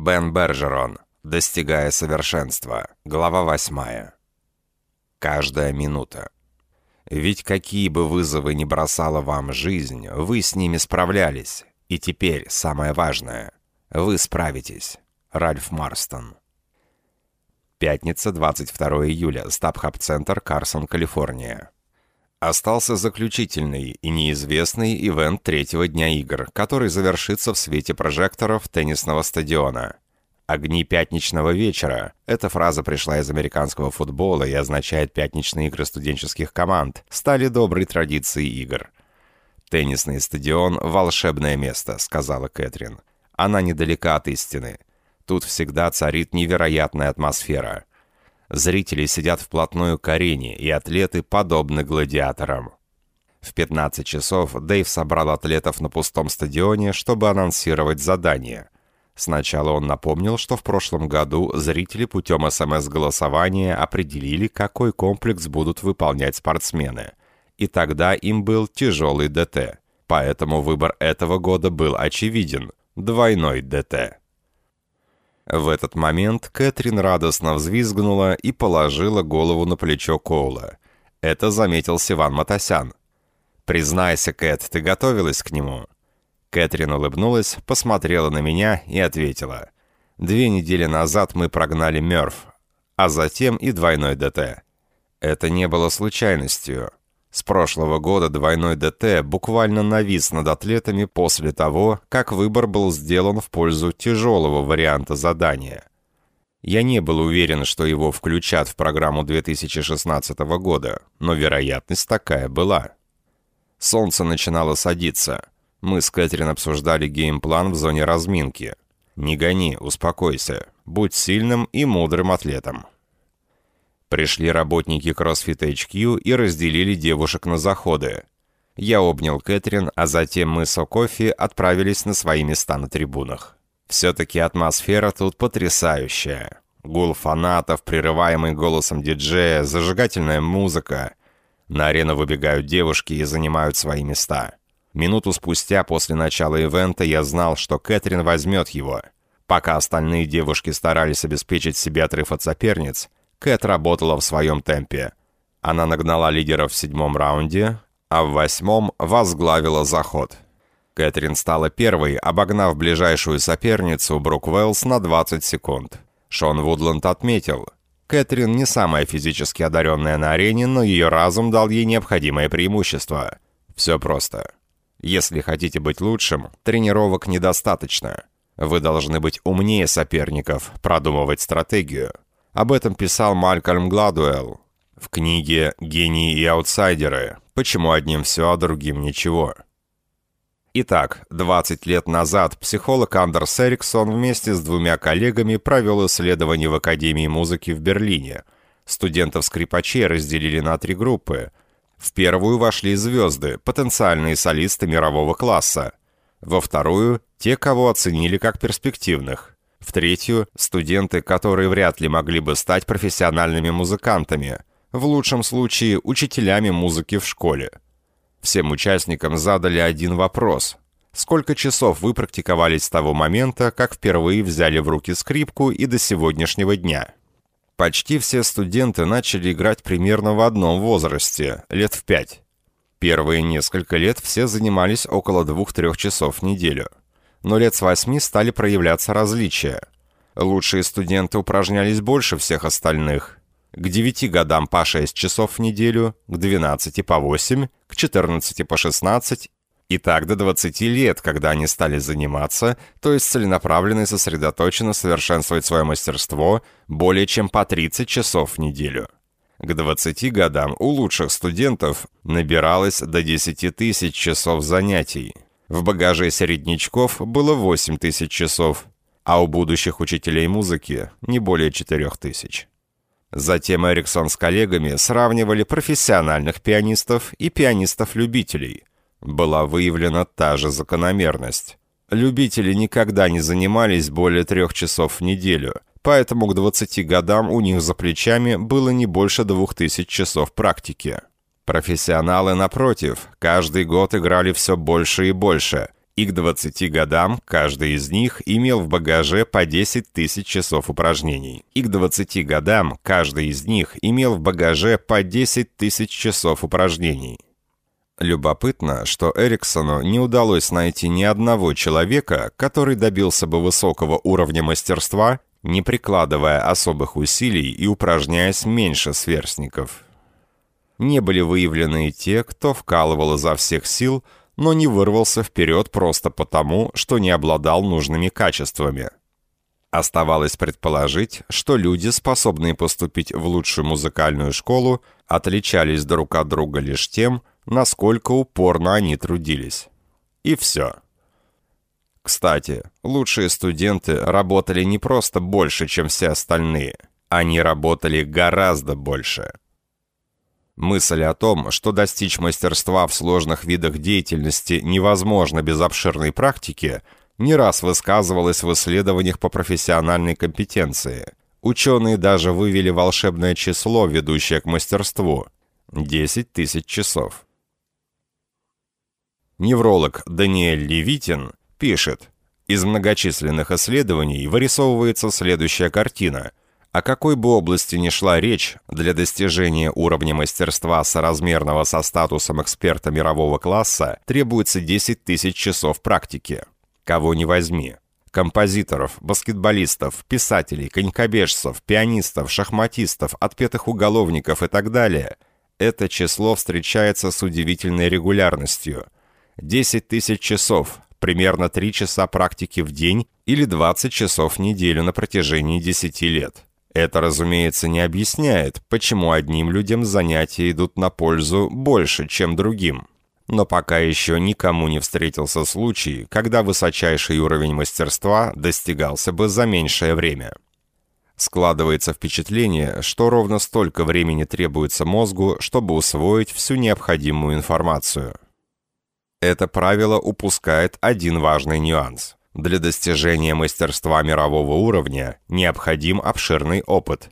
Бен Бержерон. Достигая совершенства. Глава 8. Каждая минута. Ведь какие бы вызовы ни бросала вам жизнь, вы с ними справлялись. И теперь самое важное. Вы справитесь. Ральф Марстон. Пятница, 22 июля. Стабхаб-центр, Карсон, Калифорния. Остался заключительный и неизвестный ивент третьего дня игр, который завершится в свете прожекторов теннисного стадиона. «Огни пятничного вечера» — эта фраза пришла из американского футбола и означает пятничные игры студенческих команд, стали доброй традицией игр. «Теннисный стадион — волшебное место», — сказала Кэтрин. «Она недалека от истины. Тут всегда царит невероятная атмосфера». Зрители сидят вплотную к арене, и атлеты подобны гладиаторам. В 15 часов Дэйв собрал атлетов на пустом стадионе, чтобы анонсировать задание. Сначала он напомнил, что в прошлом году зрители путем СМС-голосования определили, какой комплекс будут выполнять спортсмены. И тогда им был тяжелый ДТ. Поэтому выбор этого года был очевиден – двойной ДТ. В этот момент Кэтрин радостно взвизгнула и положила голову на плечо Коула. Это заметил Сиван Матасян. «Признайся, Кэт, ты готовилась к нему?» Кэтрин улыбнулась, посмотрела на меня и ответила. «Две недели назад мы прогнали Мёрф, а затем и двойной ДТ. Это не было случайностью. С прошлого года двойной ДТ буквально навис над атлетами после того, как выбор был сделан в пользу тяжелого варианта задания. Я не был уверен, что его включат в программу 2016 года, но вероятность такая была. Солнце начинало садиться. Мы с Кэтрин обсуждали геймплан в зоне разминки. «Не гони, успокойся. Будь сильным и мудрым атлетом». Пришли работники CrossFit HQ и разделили девушек на заходы. Я обнял Кэтрин, а затем мы с О'Кофи отправились на свои места на трибунах. Все-таки атмосфера тут потрясающая. Гул фанатов, прерываемый голосом диджея, зажигательная музыка. На арену выбегают девушки и занимают свои места. Минуту спустя после начала ивента я знал, что Кэтрин возьмет его. Пока остальные девушки старались обеспечить себе отрыв от соперниц, Кэт работала в своем темпе. Она нагнала лидеров в седьмом раунде, а в восьмом возглавила заход. Кэтрин стала первой, обогнав ближайшую соперницу Брук Уэллс на 20 секунд. Шон Вудланд отметил, Кэтрин не самая физически одаренная на арене, но ее разум дал ей необходимое преимущество. Все просто. Если хотите быть лучшим, тренировок недостаточно. Вы должны быть умнее соперников, продумывать стратегию. Об этом писал Малькольм Гладуэлл в книге «Гении и аутсайдеры. Почему одним все, а другим ничего». Итак, 20 лет назад психолог Андерс Эриксон вместе с двумя коллегами провел исследование в Академии музыки в Берлине. Студентов-скрипачей разделили на три группы. В первую вошли звезды, потенциальные солисты мирового класса. Во вторую – те, кого оценили как перспективных. В-третью, студенты, которые вряд ли могли бы стать профессиональными музыкантами, в лучшем случае учителями музыки в школе. Всем участникам задали один вопрос. Сколько часов вы практиковались с того момента, как впервые взяли в руки скрипку и до сегодняшнего дня? Почти все студенты начали играть примерно в одном возрасте, лет в пять. Первые несколько лет все занимались около двух-трех часов в неделю но лет с восьми стали проявляться различия. Лучшие студенты упражнялись больше всех остальных. К 9 годам по 6 часов в неделю, к 12 по 8, к 14 по 16 и так до 20 лет, когда они стали заниматься, то есть целенаправленно и сосредоточенно совершенствовать свое мастерство более чем по 30 часов в неделю. К 20 годам у лучших студентов набиралось до 10 тысяч часов занятий. В багаже середнячков было 8 тысяч часов, а у будущих учителей музыки не более 4 тысяч. Затем Эриксон с коллегами сравнивали профессиональных пианистов и пианистов-любителей. Была выявлена та же закономерность. Любители никогда не занимались более трех часов в неделю, поэтому к 20 годам у них за плечами было не больше 2000 часов практики. Профессионалы, напротив, каждый год играли все больше и больше, и к 20 годам каждый из них имел в багаже по 10 тысяч часов упражнений. И к 20 годам каждый из них имел в багаже по 10 тысяч часов упражнений. Любопытно, что Эриксону не удалось найти ни одного человека, который добился бы высокого уровня мастерства, не прикладывая особых усилий и упражняясь меньше сверстников. Не были выявлены те, кто вкалывал изо всех сил – но не вырвался вперед просто потому, что не обладал нужными качествами. Оставалось предположить, что люди, способные поступить в лучшую музыкальную школу, отличались друг от друга лишь тем, насколько упорно они трудились. И все. Кстати, лучшие студенты работали не просто больше, чем все остальные. Они работали гораздо больше. Мысль о том, что достичь мастерства в сложных видах деятельности невозможно без обширной практики, не раз высказывалась в исследованиях по профессиональной компетенции. Ученые даже вывели волшебное число, ведущее к мастерству – 10 тысяч часов. Невролог Даниэль Левитин пишет, из многочисленных исследований вырисовывается следующая картина – о какой бы области ни шла речь, для достижения уровня мастерства соразмерного со статусом эксперта мирового класса требуется 10 тысяч часов практики. Кого не возьми. Композиторов, баскетболистов, писателей, конькобежцев, пианистов, шахматистов, отпетых уголовников и так далее. Это число встречается с удивительной регулярностью. 10 тысяч часов, примерно 3 часа практики в день или 20 часов в неделю на протяжении 10 лет. Это, разумеется, не объясняет, почему одним людям занятия идут на пользу больше, чем другим. Но пока еще никому не встретился случай, когда высочайший уровень мастерства достигался бы за меньшее время. Складывается впечатление, что ровно столько времени требуется мозгу, чтобы усвоить всю необходимую информацию. Это правило упускает один важный нюанс – для достижения мастерства мирового уровня необходим обширный опыт.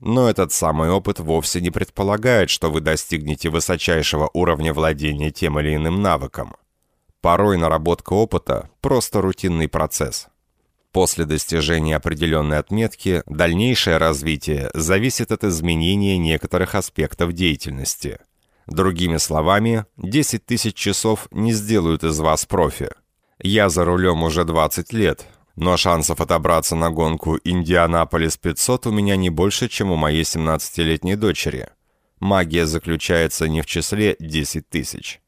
Но этот самый опыт вовсе не предполагает, что вы достигнете высочайшего уровня владения тем или иным навыком. Порой наработка опыта – просто рутинный процесс. После достижения определенной отметки дальнейшее развитие зависит от изменения некоторых аспектов деятельности. Другими словами, 10 тысяч часов не сделают из вас профи – я за рулем уже 20 лет, но шансов отобраться на гонку «Индианаполис 500» у меня не больше, чем у моей 17-летней дочери. Магия заключается не в числе 10 тысяч.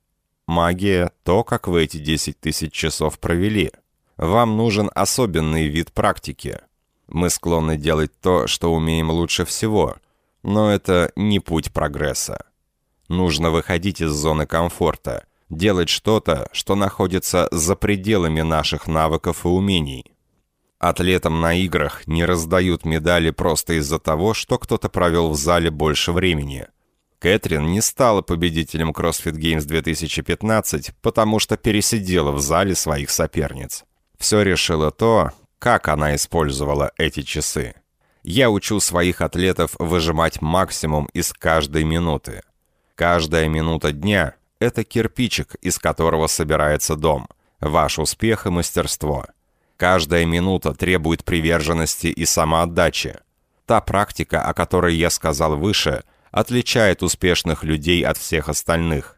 Магия – то, как вы эти 10 тысяч часов провели. Вам нужен особенный вид практики. Мы склонны делать то, что умеем лучше всего, но это не путь прогресса. Нужно выходить из зоны комфорта – делать что-то, что находится за пределами наших навыков и умений. Атлетам на играх не раздают медали просто из-за того, что кто-то провел в зале больше времени. Кэтрин не стала победителем CrossFit Games 2015, потому что пересидела в зале своих соперниц. Все решило то, как она использовала эти часы. Я учу своих атлетов выжимать максимум из каждой минуты. Каждая минута дня это кирпичик, из которого собирается дом. Ваш успех и мастерство. Каждая минута требует приверженности и самоотдачи. Та практика, о которой я сказал выше, отличает успешных людей от всех остальных.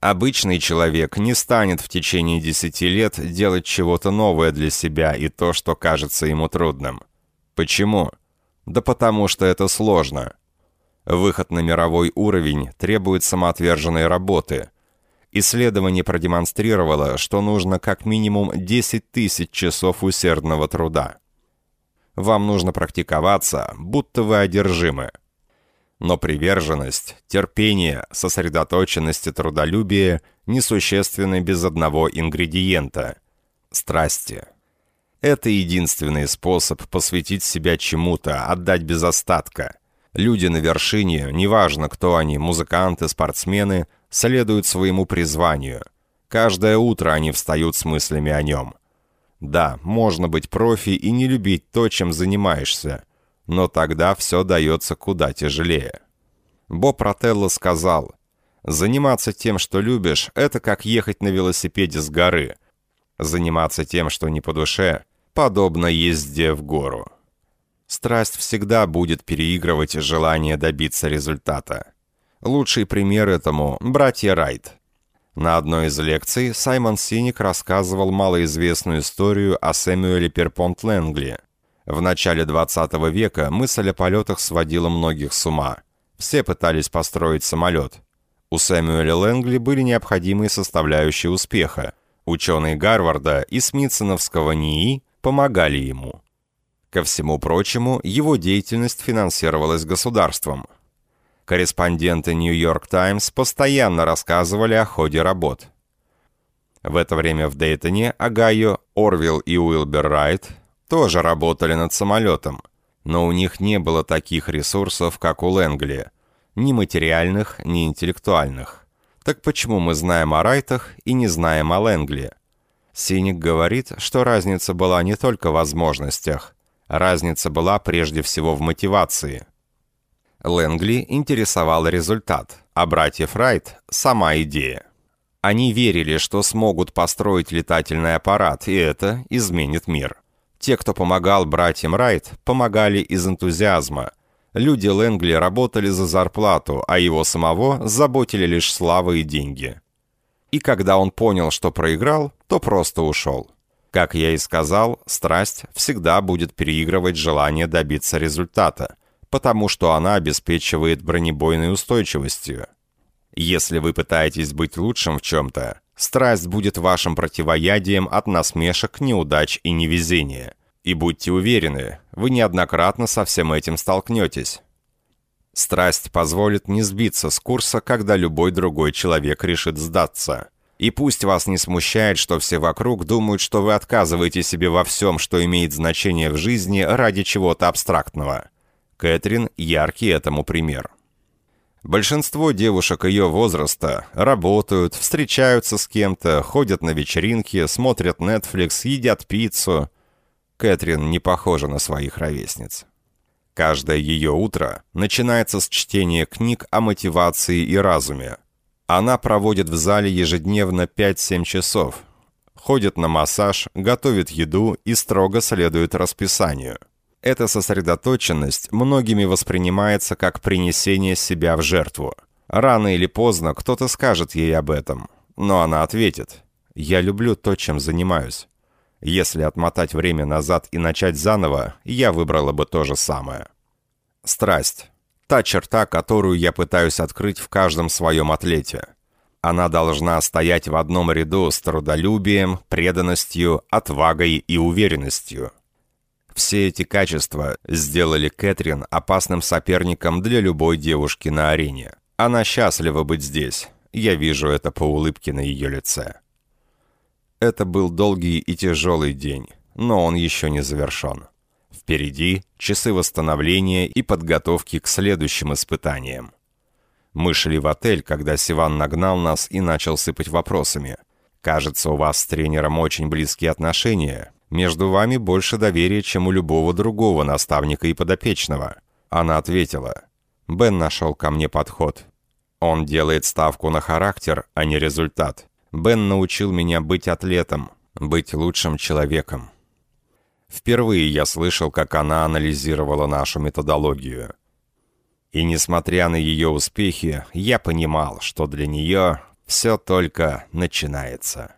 Обычный человек не станет в течение 10 лет делать чего-то новое для себя и то, что кажется ему трудным. Почему? Да потому что это сложно. Выход на мировой уровень требует самоотверженной работы – Исследование продемонстрировало, что нужно как минимум 10 тысяч часов усердного труда. Вам нужно практиковаться, будто вы одержимы. Но приверженность, терпение, сосредоточенность и трудолюбие несущественны без одного ингредиента – страсти. Это единственный способ посвятить себя чему-то, отдать без остатка. Люди на вершине, неважно кто они, музыканты, спортсмены, следуют своему призванию. Каждое утро они встают с мыслями о нем. Да, можно быть профи и не любить то, чем занимаешься, но тогда все дается куда тяжелее. Боб Ротелло сказал, «Заниматься тем, что любишь, это как ехать на велосипеде с горы. Заниматься тем, что не по душе, подобно езде в гору. Страсть всегда будет переигрывать желание добиться результата. Лучший пример этому – братья Райт. На одной из лекций Саймон Синик рассказывал малоизвестную историю о Сэмюэле Перпонт Лэнгли. В начале 20 века мысль о полетах сводила многих с ума. Все пытались построить самолет. У Сэмюэля Лэнгли были необходимые составляющие успеха. Ученые Гарварда и Смитсоновского НИИ помогали ему. Ко всему прочему, его деятельность финансировалась государством. Корреспонденты «Нью-Йорк Таймс» постоянно рассказывали о ходе работ. В это время в Дейтоне, Огайо, Орвилл и Уилбер Райт тоже работали над самолетом, но у них не было таких ресурсов, как у Лэнгли, ни материальных, ни интеллектуальных. Так почему мы знаем о Райтах и не знаем о Лэнгли? Синик говорит, что разница была не только в возможностях, Разница была прежде всего в мотивации. Лэнгли интересовал результат, а братьев Райт – сама идея. Они верили, что смогут построить летательный аппарат, и это изменит мир. Те, кто помогал братьям Райт, помогали из энтузиазма. Люди Лэнгли работали за зарплату, а его самого заботили лишь слава и деньги. И когда он понял, что проиграл, то просто ушел. Как я и сказал, страсть всегда будет переигрывать желание добиться результата, потому что она обеспечивает бронебойной устойчивостью. Если вы пытаетесь быть лучшим в чем-то, страсть будет вашим противоядием от насмешек, неудач и невезения. И будьте уверены, вы неоднократно со всем этим столкнетесь. Страсть позволит не сбиться с курса, когда любой другой человек решит сдаться. И пусть вас не смущает, что все вокруг думают, что вы отказываете себе во всем, что имеет значение в жизни ради чего-то абстрактного. Кэтрин – яркий этому пример. Большинство девушек ее возраста работают, встречаются с кем-то, ходят на вечеринки, смотрят Netflix, едят пиццу. Кэтрин не похожа на своих ровесниц. Каждое ее утро начинается с чтения книг о мотивации и разуме, она проводит в зале ежедневно 5-7 часов. Ходит на массаж, готовит еду и строго следует расписанию. Эта сосредоточенность многими воспринимается как принесение себя в жертву. Рано или поздно кто-то скажет ей об этом, но она ответит «Я люблю то, чем занимаюсь». Если отмотать время назад и начать заново, я выбрала бы то же самое. Страсть. Та черта, которую я пытаюсь открыть в каждом своем атлете. Она должна стоять в одном ряду с трудолюбием, преданностью, отвагой и уверенностью. Все эти качества сделали Кэтрин опасным соперником для любой девушки на арене. Она счастлива быть здесь. Я вижу это по улыбке на ее лице. Это был долгий и тяжелый день, но он еще не завершен. Впереди часы восстановления и подготовки к следующим испытаниям. Мы шли в отель, когда Сиван нагнал нас и начал сыпать вопросами. «Кажется, у вас с тренером очень близкие отношения. Между вами больше доверия, чем у любого другого наставника и подопечного». Она ответила. «Бен нашел ко мне подход. Он делает ставку на характер, а не результат. Бен научил меня быть атлетом, быть лучшим человеком. Впервые я слышал, как она анализировала нашу методологию. И несмотря на ее успехи, я понимал, что для нее все только начинается.